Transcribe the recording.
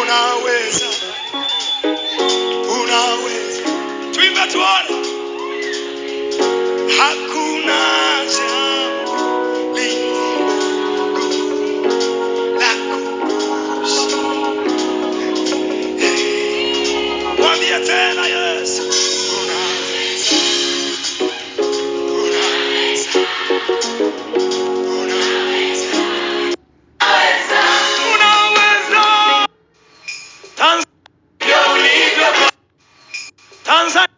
unaweza, unaweza. Tuimbe tuone answer